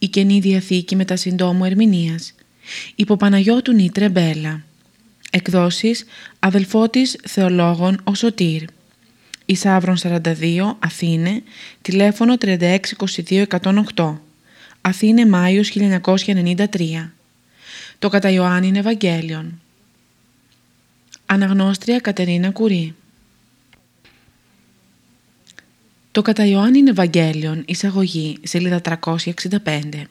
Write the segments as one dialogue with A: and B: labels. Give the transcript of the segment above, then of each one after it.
A: Η Καινή Διαθήκη με τα συντόμου ερμηνείας. Υπό Παναγιώτου Νίτρε Μπέλα. Εκδόσεις Αδελφότης Θεολόγων ο Σωτήρ. Ισάβρον 42 Αθήνε. Τηλέφωνο 3622108. Αθήνε Μάιος 1993. Το κατά Ιωάννην Ευαγγέλιον. Αναγνώστρια Κατερίνα Κουρί. Το κατά Ιωάννην Ευαγγέλιον, εισαγωγή, σελίδα 365.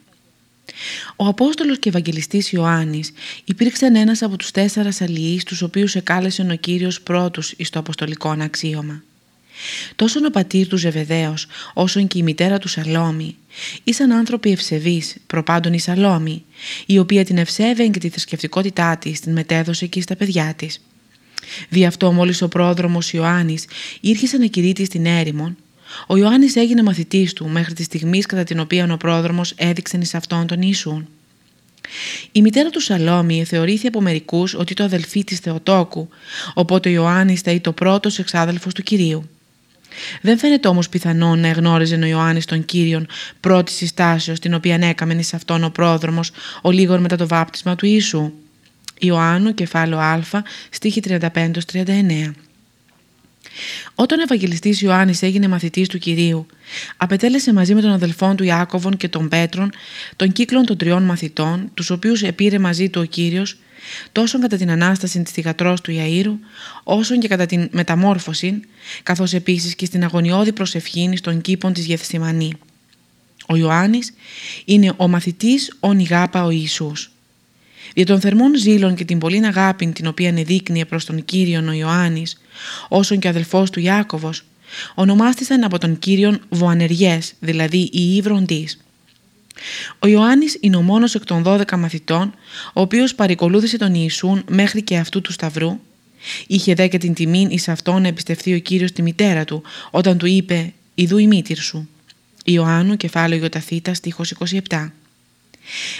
A: Ο Απόστολος και Ευαγγελιστής Ιωάννης υπήρξαν ένας από τους τέσσερα αλληλείς τους οποίους εκάλεσε ο Κύριος πρώτους εις το αποστολικό αξίωμα. Τόσο ο πατήρ τους Ζεβεδαίος, όσο και η μητέρα του Σαλόμη, ήσαν άνθρωποι ευσεβείς, προπάντων η Σαλόμη, η οποία την ευσέβαινε και τη θρησκευτικότητά της την μετέδωσε και στα παιδιά της. Δι' αυτό μόλις ο πρόδρομος Ιωάννης ήρχισε να κηρύττει στην έρημον, ο Ιωάννης έγινε μαθητής του μέχρι τη στιγμή κατά την οποία ο πρόδρομος έδειξε εις αυτόν τον Ιησούν. Η μητέρα του Σαλόμι θεωρήθη από μερικούς ότι το αδελφή της Θεοτόκου, οπότε ο Ιωάννης θα ήταν ο πρώτος εξάδελφος του Κυρίου. Δεν φαίνεται όμως πιθανό να εγνώριζε ο Ιωάννης τον Κύριον πρώτης συστάσεως την οποία έκαμε εις αυτόν ο πρόδρομος ο λίγο μετά το βάπτισμα του Ιησού. Ιωάννου κεφάλαιο Α στίχη 35-39 όταν ο Ευαγγελιστής Ιωάννης έγινε μαθητής του Κυρίου, απετέλεσε μαζί με τον αδελφόν του Ιάκωβον και τον Πέτρον τον κύκλο των τριών μαθητών, τους οποίους επήρε μαζί του ο Κύριος, τόσο κατά την Ανάσταση της θυγατρός του Ιαΐρου, όσο και κατά την μεταμόρφωση, καθώς επίσης και στην αγωνιώδη προσευχήνη των κήπων της Γεθσιμανή. Ο Ιωάννης είναι ο μαθητής ον ηγάπα ο Ιησούς. Για τον θερμών ζήλων και την πολλήν αγάπη την οποία ενεδείκνυε προς τον Κύριον ο Ιωάννης, όσον και αδελφός του Ιάκωβος, ονομάστησαν από τον Κύριον Βοανεριές, δηλαδή οι Ήβροντής. Ο Ιωάννης είναι ο μόνος εκ των 12 μαθητών, ο οποίος παρικολούθησε τον Ιησούν μέχρι και αυτού του Σταυρού. Είχε δε και την τιμή εις αυτόν να εμπιστευτεί ο Κύριος τη μητέρα του, όταν του είπε «Ιδού η μήτυρ σου». Ιωάννου, κεφάλαιο Ιωταθήτα, στίχος 27.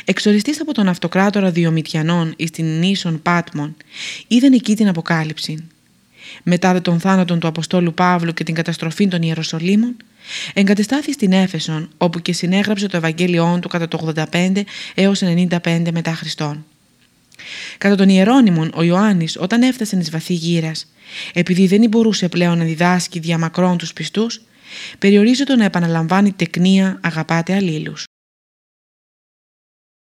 A: Εξοριστής από τον αυτοκράτορα Διομητιανών εις την νήσον Πάτμον, είδαν εκεί την Αποκάλυψη. Μετά τον θάνατο του Αποστόλου Παύλου και την καταστροφή των Ιεροσολύμων, εγκατεστάθη στην Έφεσον, όπου και συνέγραψε το Ευαγγέλιόν του κατά το 85 έως 95 μετά Χριστόν. Κατά τον Ιερώνυμον, ο Ιωάννης όταν έφτασε εις βαθύ γύρας, επειδή δεν μπορούσε πλέον να διδάσκει διαμακρών τους πιστούς, περιορίζεται να επαναλαμβάνει τεκνία αγαπάτε αλλήλους.